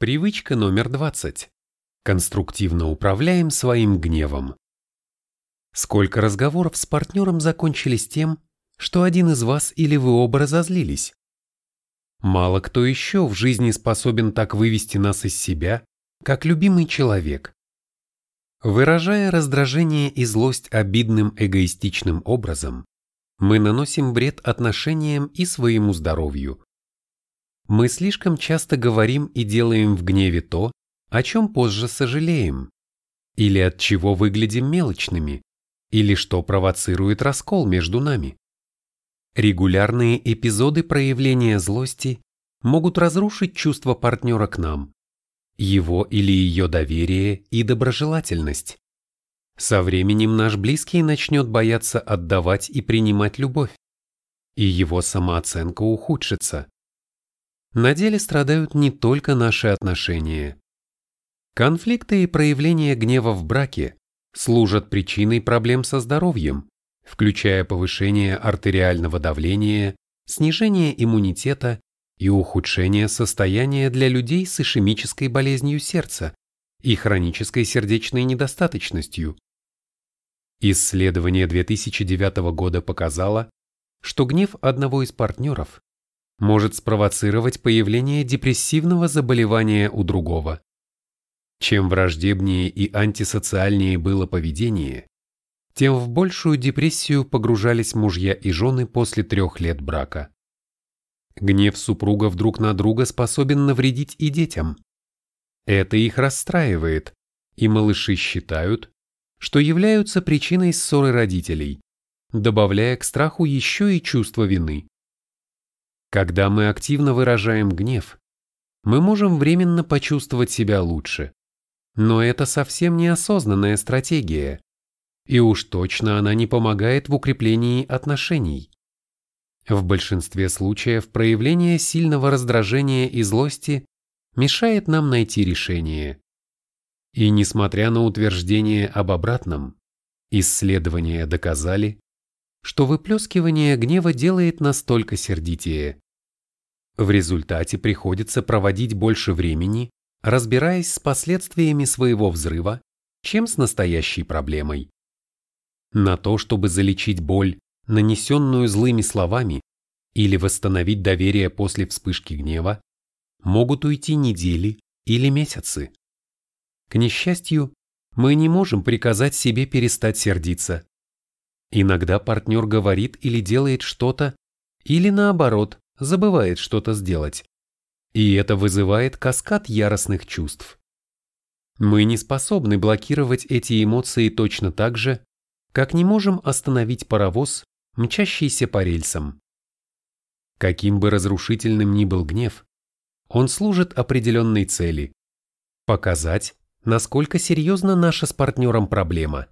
Привычка номер 20. Конструктивно управляем своим гневом. Сколько разговоров с партнером закончились тем, что один из вас или вы оба разозлились? Мало кто еще в жизни способен так вывести нас из себя, как любимый человек. Выражая раздражение и злость обидным эгоистичным образом, мы наносим вред отношениям и своему здоровью. Мы слишком часто говорим и делаем в гневе то, о чем позже сожалеем, или от чего выглядим мелочными, или что провоцирует раскол между нами. Регулярные эпизоды проявления злости могут разрушить чувство партнера к нам, его или ее доверие и доброжелательность. Со временем наш близкий начнет бояться отдавать и принимать любовь, и его самооценка ухудшится на деле страдают не только наши отношения. Конфликты и проявление гнева в браке служат причиной проблем со здоровьем, включая повышение артериального давления, снижение иммунитета и ухудшение состояния для людей с ишемической болезнью сердца и хронической сердечной недостаточностью. Исследование 2009 года показало, что гнев одного из партнеров может спровоцировать появление депрессивного заболевания у другого. Чем враждебнее и антисоциальнее было поведение, тем в большую депрессию погружались мужья и жены после трех лет брака. Гнев супругов друг на друга способен навредить и детям. Это их расстраивает, и малыши считают, что являются причиной ссоры родителей, добавляя к страху еще и чувство вины. Когда мы активно выражаем гнев, мы можем временно почувствовать себя лучше. Но это совсем неосознанная стратегия, и уж точно она не помогает в укреплении отношений. В большинстве случаев проявление сильного раздражения и злости мешает нам найти решение. И несмотря на утверждение об обратном, исследования доказали, что выплескивание гнева делает нас только сердитее. В результате приходится проводить больше времени, разбираясь с последствиями своего взрыва, чем с настоящей проблемой. На то, чтобы залечить боль, нанесенную злыми словами, или восстановить доверие после вспышки гнева, могут уйти недели или месяцы. К несчастью, мы не можем приказать себе перестать сердиться. Иногда партнер говорит или делает что-то, или наоборот, забывает что-то сделать. И это вызывает каскад яростных чувств. Мы не способны блокировать эти эмоции точно так же, как не можем остановить паровоз, мчащийся по рельсам. Каким бы разрушительным ни был гнев, он служит определенной цели – показать, насколько серьезна наша с партнером проблема.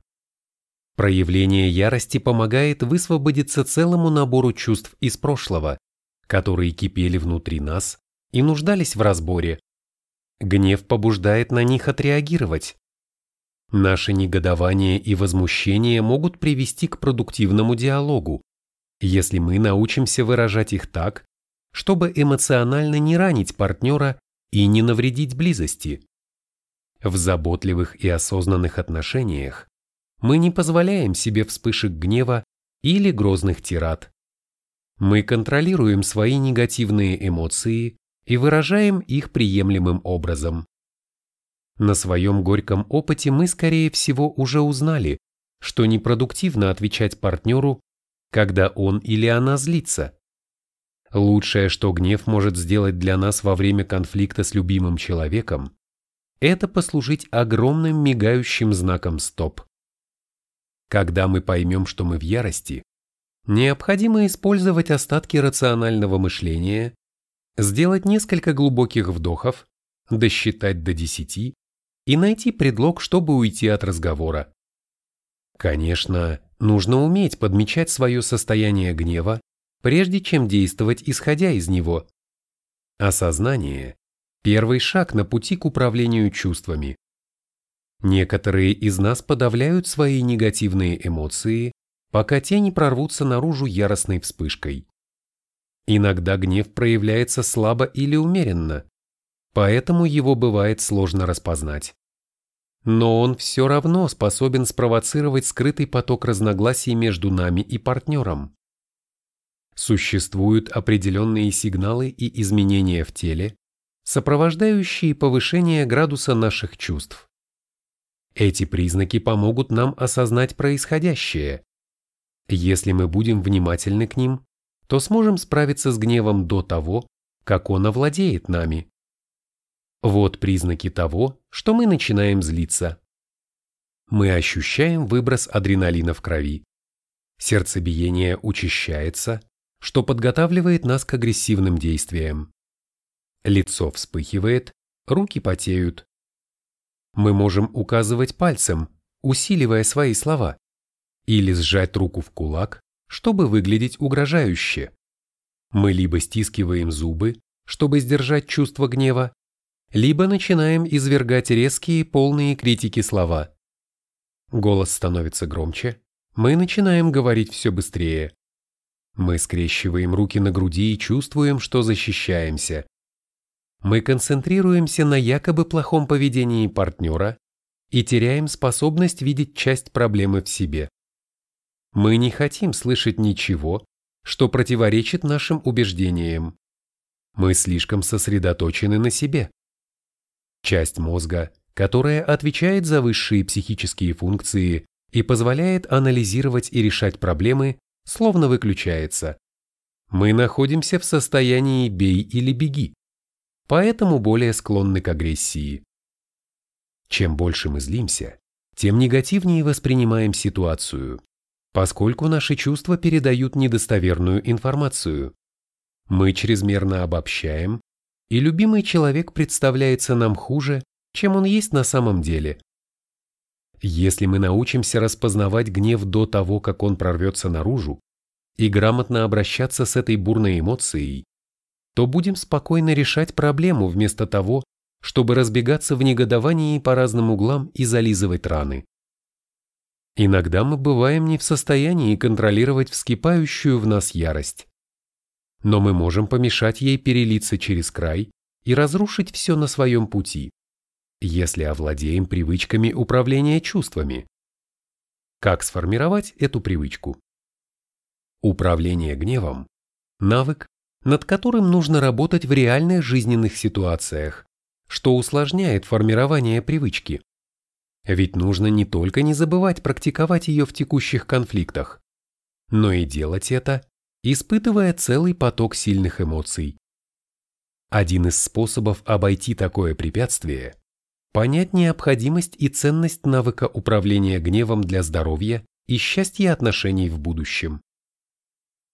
Проявление ярости помогает высвободиться целому набору чувств из прошлого, которые кипели внутри нас и нуждались в разборе. Гнев побуждает на них отреагировать. Наше негодование и возмущение могут привести к продуктивному диалогу, если мы научимся выражать их так, чтобы эмоционально не ранить партнера и не навредить близости. В заботливых и осознанных отношениях мы не позволяем себе вспышек гнева или грозных тирад. Мы контролируем свои негативные эмоции и выражаем их приемлемым образом. На своем горьком опыте мы, скорее всего, уже узнали, что непродуктивно отвечать партнеру, когда он или она злится. Лучшее, что гнев может сделать для нас во время конфликта с любимым человеком, это послужить огромным мигающим знаком «стоп». Когда мы поймем, что мы в ярости, необходимо использовать остатки рационального мышления, сделать несколько глубоких вдохов, досчитать до десяти и найти предлог, чтобы уйти от разговора. Конечно, нужно уметь подмечать свое состояние гнева, прежде чем действовать исходя из него. Осознание – первый шаг на пути к управлению чувствами. Некоторые из нас подавляют свои негативные эмоции, пока те не прорвутся наружу яростной вспышкой. Иногда гнев проявляется слабо или умеренно, поэтому его бывает сложно распознать. Но он все равно способен спровоцировать скрытый поток разногласий между нами и партнером. Существуют определенные сигналы и изменения в теле, сопровождающие повышение градуса наших чувств. Эти признаки помогут нам осознать происходящее. Если мы будем внимательны к ним, то сможем справиться с гневом до того, как он овладеет нами. Вот признаки того, что мы начинаем злиться. Мы ощущаем выброс адреналина в крови. Сердцебиение учащается, что подготавливает нас к агрессивным действиям. Лицо вспыхивает, руки потеют. Мы можем указывать пальцем, усиливая свои слова, или сжать руку в кулак, чтобы выглядеть угрожающе. Мы либо стискиваем зубы, чтобы сдержать чувство гнева, либо начинаем извергать резкие, полные критики слова. Голос становится громче, мы начинаем говорить все быстрее. Мы скрещиваем руки на груди и чувствуем, что защищаемся. Мы концентрируемся на якобы плохом поведении партнера и теряем способность видеть часть проблемы в себе. Мы не хотим слышать ничего, что противоречит нашим убеждениям. Мы слишком сосредоточены на себе. Часть мозга, которая отвечает за высшие психические функции и позволяет анализировать и решать проблемы, словно выключается. Мы находимся в состоянии «бей или беги», поэтому более склонны к агрессии. Чем больше мы злимся, тем негативнее воспринимаем ситуацию, поскольку наши чувства передают недостоверную информацию. Мы чрезмерно обобщаем и любимый человек представляется нам хуже, чем он есть на самом деле. Если мы научимся распознавать гнев до того, как он прорвется наружу, и грамотно обращаться с этой бурной эмоцией, то будем спокойно решать проблему вместо того, чтобы разбегаться в негодовании по разным углам и зализывать раны. Иногда мы бываем не в состоянии контролировать вскипающую в нас ярость но мы можем помешать ей перелиться через край и разрушить все на своем пути, если овладеем привычками управления чувствами. Как сформировать эту привычку? Управление гневом – навык, над которым нужно работать в реальных жизненных ситуациях, что усложняет формирование привычки. Ведь нужно не только не забывать практиковать ее в текущих конфликтах, но и делать это испытывая целый поток сильных эмоций. Один из способов обойти такое препятствие – понять необходимость и ценность навыка управления гневом для здоровья и счастья отношений в будущем.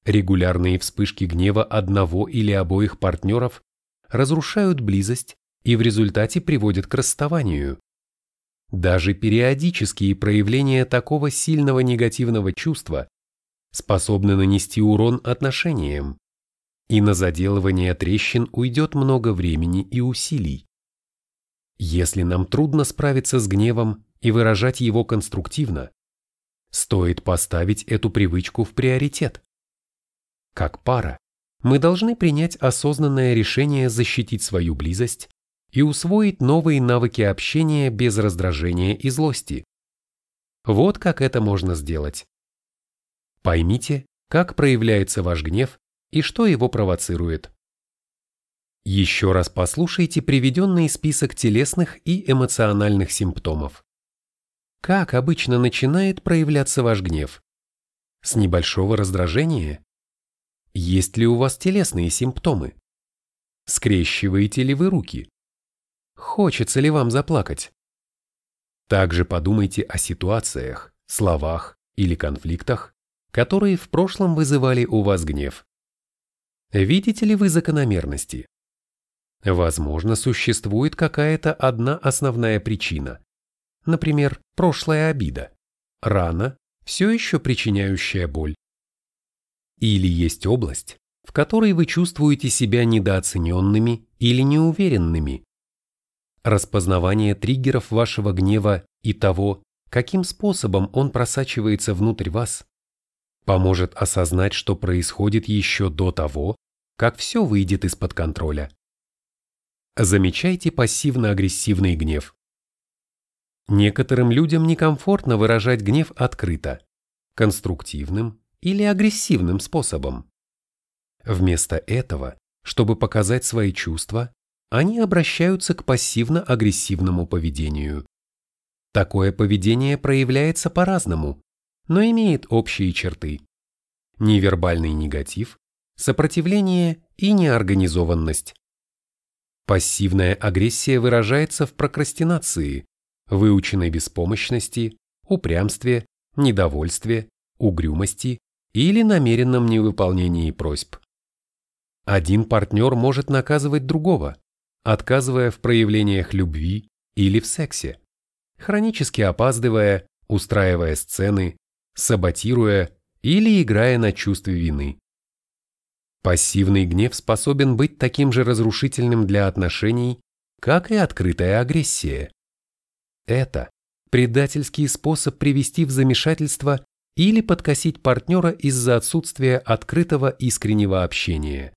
Регулярные вспышки гнева одного или обоих партнеров разрушают близость и в результате приводят к расставанию. Даже периодические проявления такого сильного негативного чувства способны нанести урон отношениям, и на заделывание трещин уйдет много времени и усилий. Если нам трудно справиться с гневом и выражать его конструктивно, стоит поставить эту привычку в приоритет. Как пара, мы должны принять осознанное решение защитить свою близость и усвоить новые навыки общения без раздражения и злости. Вот как это можно сделать. Поймите, как проявляется ваш гнев и что его провоцирует. Еще раз послушайте приведенный список телесных и эмоциональных симптомов. Как обычно начинает проявляться ваш гнев? С небольшого раздражения? Есть ли у вас телесные симптомы? Скрещиваете ли вы руки? Хочется ли вам заплакать? Также подумайте о ситуациях, словах или конфликтах, которые в прошлом вызывали у вас гнев. Видите ли вы закономерности? Возможно, существует какая-то одна основная причина. Например, прошлая обида, рана, все еще причиняющая боль. Или есть область, в которой вы чувствуете себя недооцененными или неуверенными. Распознавание триггеров вашего гнева и того, каким способом он просачивается внутрь вас, поможет осознать, что происходит еще до того, как все выйдет из-под контроля. Замечайте пассивно-агрессивный гнев. Некоторым людям некомфортно выражать гнев открыто, конструктивным или агрессивным способом. Вместо этого, чтобы показать свои чувства, они обращаются к пассивно-агрессивному поведению. Такое поведение проявляется по-разному, но имеет общие черты. Невербальный негатив, сопротивление и неорганизованность. Пассивная агрессия выражается в прокрастинации, выученной беспомощности, упрямстве, недовольстве, угрюмости или намеренном невыполнении просьб. Один партнер может наказывать другого, отказывая в проявлениях любви или в сексе, хронически опаздывая, устраивая сцены, саботируя или играя на чувстве вины. Пассивный гнев способен быть таким же разрушительным для отношений, как и открытая агрессия. Это предательский способ привести в замешательство или подкосить партнера из-за отсутствия открытого искреннего общения.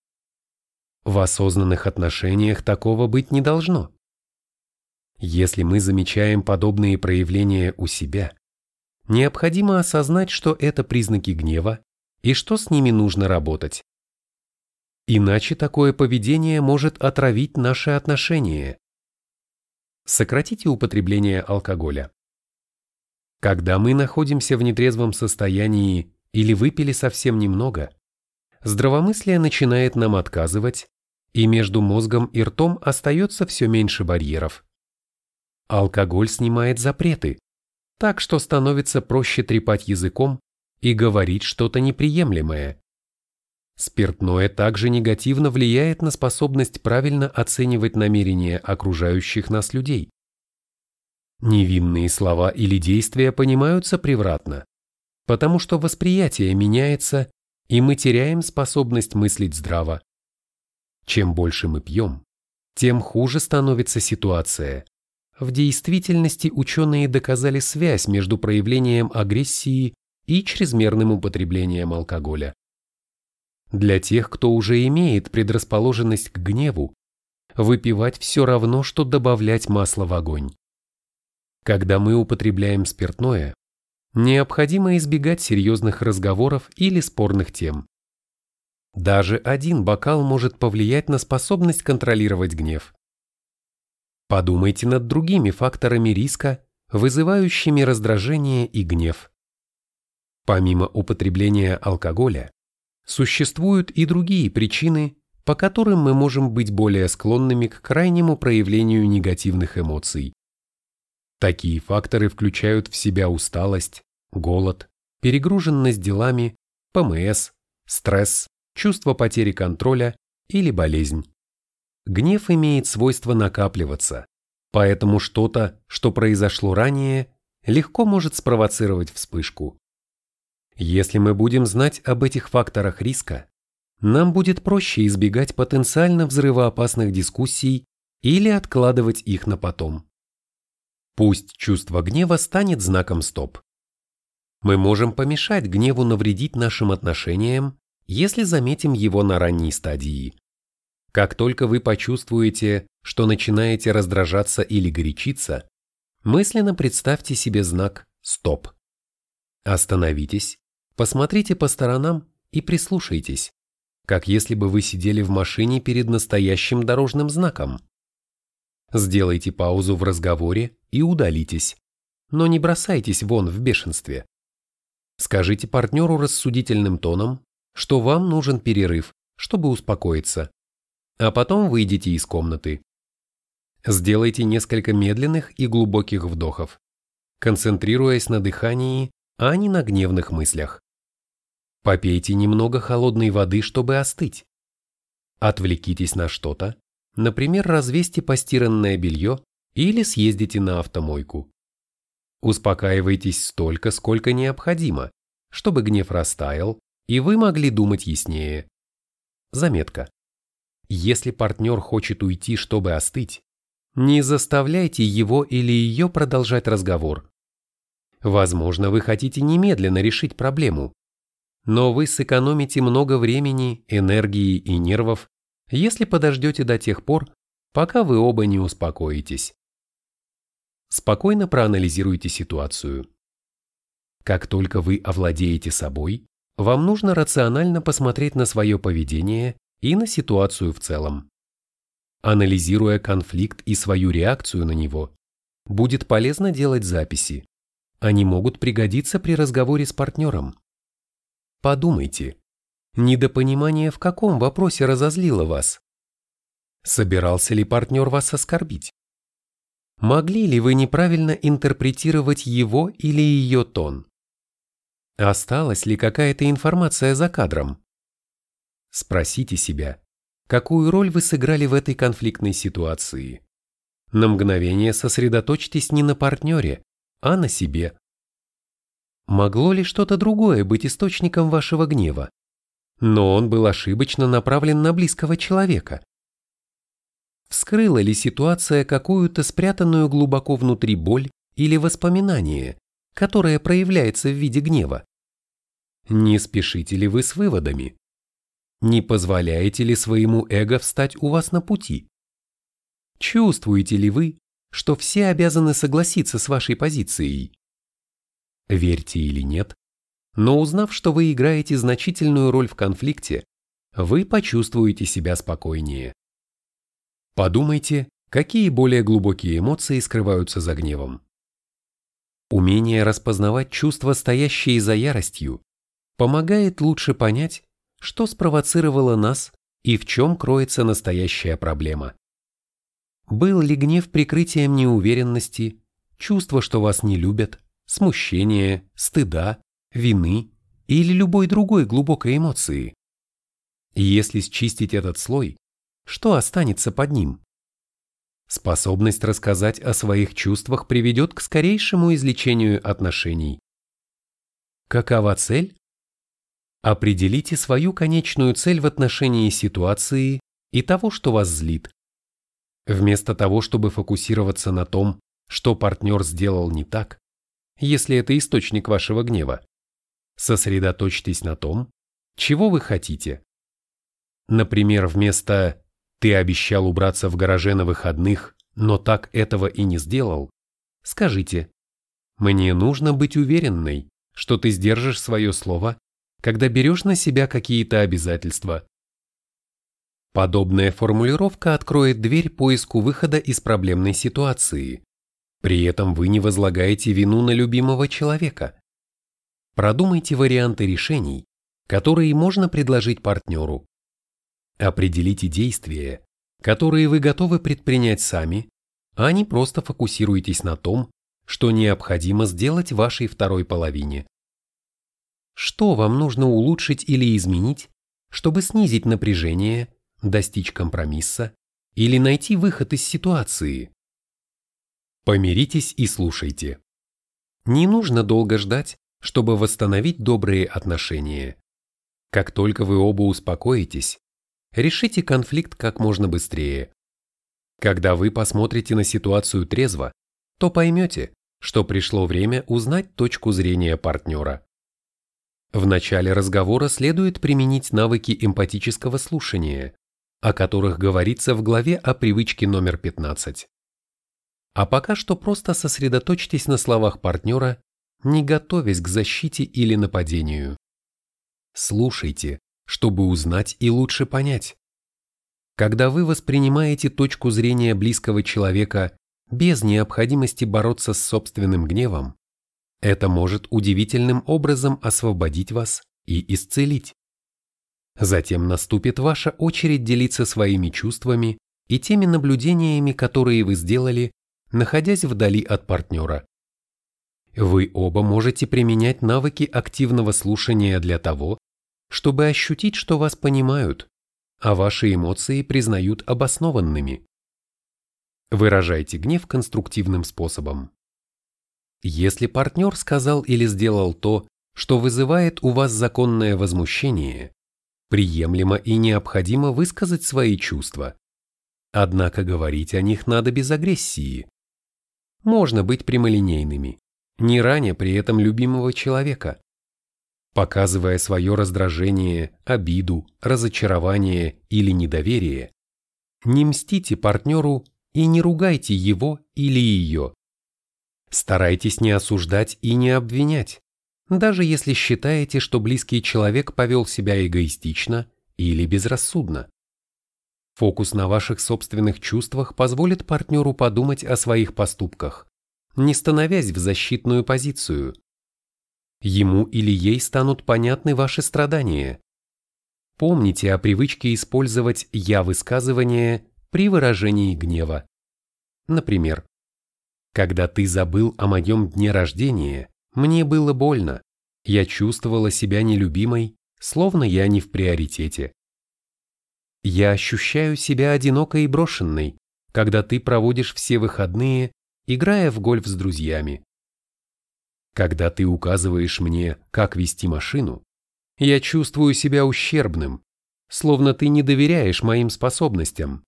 В осознанных отношениях такого быть не должно. Если мы замечаем подобные проявления у себя, необходимо осознать, что это признаки гнева и что с ними нужно работать. Иначе такое поведение может отравить наши отношения. Сократите употребление алкоголя. Когда мы находимся в нетрезвом состоянии или выпили совсем немного, здравомыслие начинает нам отказывать, и между мозгом и ртом остается все меньше барьеров. Алкоголь снимает запреты, так что становится проще трепать языком и говорить что-то неприемлемое. Спиртное также негативно влияет на способность правильно оценивать намерения окружающих нас людей. Невинные слова или действия понимаются превратно, потому что восприятие меняется, и мы теряем способность мыслить здраво. Чем больше мы пьем, тем хуже становится ситуация. В действительности ученые доказали связь между проявлением агрессии и чрезмерным употреблением алкоголя. Для тех, кто уже имеет предрасположенность к гневу, выпивать все равно, что добавлять масло в огонь. Когда мы употребляем спиртное, необходимо избегать серьезных разговоров или спорных тем. Даже один бокал может повлиять на способность контролировать гнев. Подумайте над другими факторами риска, вызывающими раздражение и гнев. Помимо употребления алкоголя, Существуют и другие причины, по которым мы можем быть более склонными к крайнему проявлению негативных эмоций. Такие факторы включают в себя усталость, голод, перегруженность делами, ПМС, стресс, чувство потери контроля или болезнь. Гнев имеет свойство накапливаться, поэтому что-то, что произошло ранее, легко может спровоцировать вспышку. Если мы будем знать об этих факторах риска, нам будет проще избегать потенциально взрывоопасных дискуссий или откладывать их на потом. Пусть чувство гнева станет знаком «стоп». Мы можем помешать гневу навредить нашим отношениям, если заметим его на ранней стадии. Как только вы почувствуете, что начинаете раздражаться или горячиться, мысленно представьте себе знак «стоп». Остановитесь Посмотрите по сторонам и прислушайтесь, как если бы вы сидели в машине перед настоящим дорожным знаком. Сделайте паузу в разговоре и удалитесь, но не бросайтесь вон в бешенстве. Скажите партнеру рассудительным тоном, что вам нужен перерыв, чтобы успокоиться, а потом выйдите из комнаты. Сделайте несколько медленных и глубоких вдохов, концентрируясь на дыхании, а не на гневных мыслях. Попейте немного холодной воды, чтобы остыть. Отвлекитесь на что-то, например, развесьте постиранное белье или съездите на автомойку. Успокаивайтесь столько, сколько необходимо, чтобы гнев растаял, и вы могли думать яснее. Заметка. Если партнер хочет уйти, чтобы остыть, не заставляйте его или ее продолжать разговор. Возможно, вы хотите немедленно решить проблему, но вы сэкономите много времени, энергии и нервов, если подождете до тех пор, пока вы оба не успокоитесь. Спокойно проанализируйте ситуацию. Как только вы овладеете собой, вам нужно рационально посмотреть на свое поведение и на ситуацию в целом. Анализируя конфликт и свою реакцию на него, будет полезно делать записи. Они могут пригодиться при разговоре с партнером. Подумайте, недопонимание в каком вопросе разозлило вас? Собирался ли партнер вас оскорбить? Могли ли вы неправильно интерпретировать его или ее тон? Осталась ли какая-то информация за кадром? Спросите себя, какую роль вы сыграли в этой конфликтной ситуации? На мгновение сосредоточьтесь не на партнере, а на себе. Могло ли что-то другое быть источником вашего гнева? Но он был ошибочно направлен на близкого человека. Вскрыла ли ситуация какую-то спрятанную глубоко внутри боль или воспоминание, которое проявляется в виде гнева? Не спешите ли вы с выводами? Не позволяете ли своему эго встать у вас на пути? Чувствуете ли вы, что все обязаны согласиться с вашей позицией? Верьте или нет, но узнав, что вы играете значительную роль в конфликте, вы почувствуете себя спокойнее. Подумайте, какие более глубокие эмоции скрываются за гневом. Умение распознавать чувства, стоящие за яростью, помогает лучше понять, что спровоцировало нас и в чем кроется настоящая проблема. Был ли гнев прикрытием неуверенности, чувство, что вас не любят, смущения, стыда, вины или любой другой глубокой эмоции? Если счистить этот слой, что останется под ним? Способность рассказать о своих чувствах приведет к скорейшему излечению отношений. Какова цель? Определите свою конечную цель в отношении ситуации и того, что вас злит. Вместо того, чтобы фокусироваться на том, что партнер сделал не так, если это источник вашего гнева, сосредоточьтесь на том, чего вы хотите. Например, вместо ты обещал убраться в гараже на выходных, но так этого и не сделал. Скажите, мне нужно быть уверенной, что ты сдержишь свое слово, когда берешь на себя какие-то обязательства. Подобная формулировка откроет дверь поиску выхода из проблемной ситуации. При этом вы не возлагаете вину на любимого человека. Продумайте варианты решений, которые можно предложить партнеру. Определите действия, которые вы готовы предпринять сами, а не просто фокусируйтесь на том, что необходимо сделать вашей второй половине. Что вам нужно улучшить или изменить, чтобы снизить напряжение, достичь компромисса или найти выход из ситуации? Помиритесь и слушайте. Не нужно долго ждать, чтобы восстановить добрые отношения. Как только вы оба успокоитесь, решите конфликт как можно быстрее. Когда вы посмотрите на ситуацию трезво, то поймете, что пришло время узнать точку зрения партнера. В начале разговора следует применить навыки эмпатического слушания, о которых говорится в главе о привычке номер 15. А пока что просто сосредоточьтесь на словах партнера, не готовясь к защите или нападению. Слушайте, чтобы узнать и лучше понять. Когда вы воспринимаете точку зрения близкого человека без необходимости бороться с собственным гневом, это может удивительным образом освободить вас и исцелить. Затем наступит ваша очередь делиться своими чувствами и теми наблюдениями, которые вы сделали, находясь вдали от партнера. Вы оба можете применять навыки активного слушания для того, чтобы ощутить, что вас понимают, а ваши эмоции признают обоснованными. Выражайте гнев конструктивным способом. Если партнер сказал или сделал то, что вызывает у вас законное возмущение, приемлемо и необходимо высказать свои чувства. Однако говорить о них надо без агрессии. Можно быть прямолинейными, не раня при этом любимого человека. Показывая свое раздражение, обиду, разочарование или недоверие, Не мстите партнеру и не ругайте его или ее. Старайтесь не осуждать и не обвинять, даже если считаете, что близкий человек повел себя эгоистично или безрассудно. Фокус на ваших собственных чувствах позволит партнеру подумать о своих поступках, не становясь в защитную позицию. Ему или ей станут понятны ваши страдания. Помните о привычке использовать «я-высказывание» при выражении гнева. Например, «Когда ты забыл о моем дне рождения, мне было больно, я чувствовала себя нелюбимой, словно я не в приоритете. Я ощущаю себя одинокой и брошенной, когда ты проводишь все выходные, играя в гольф с друзьями. Когда ты указываешь мне, как вести машину, я чувствую себя ущербным, словно ты не доверяешь моим способностям.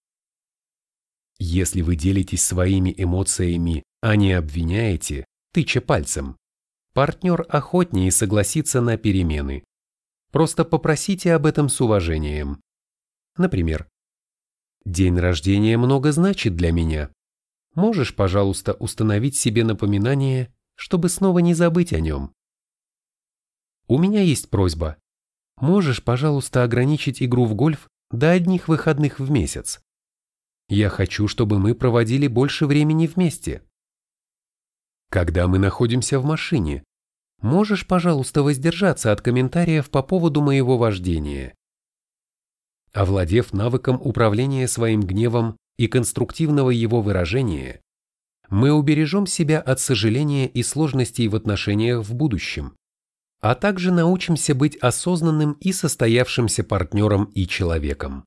Если вы делитесь своими эмоциями, а не обвиняете, тыча пальцем, партнер охотнее согласится на перемены. Просто попросите об этом с уважением. Например, «День рождения много значит для меня. Можешь, пожалуйста, установить себе напоминание, чтобы снова не забыть о нем?» «У меня есть просьба. Можешь, пожалуйста, ограничить игру в гольф до одних выходных в месяц? Я хочу, чтобы мы проводили больше времени вместе». Когда мы находимся в машине, можешь, пожалуйста, воздержаться от комментариев по поводу моего вождения. Овладев навыком управления своим гневом и конструктивного его выражения, мы убережем себя от сожаления и сложностей в отношениях в будущем, а также научимся быть осознанным и состоявшимся партнером и человеком.